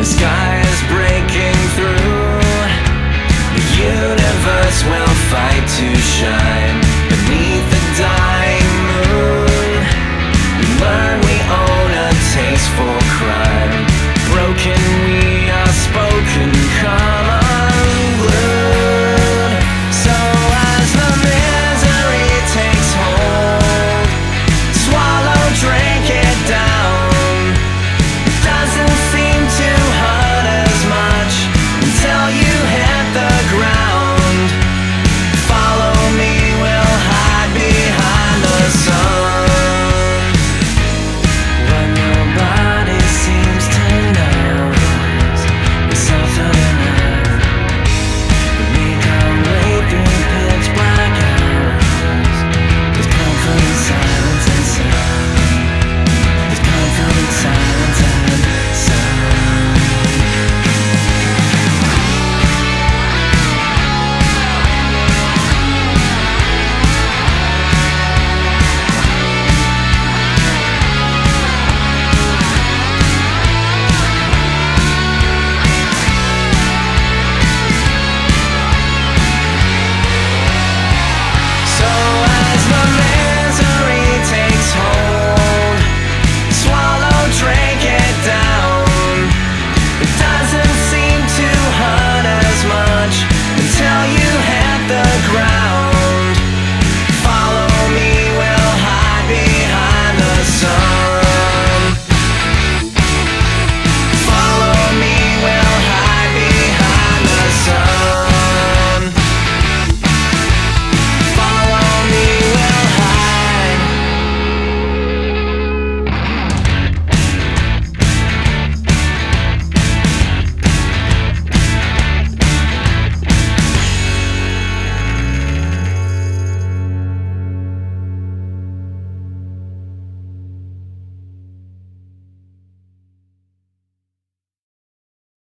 The sky is breaking through. The universe will fight to shine.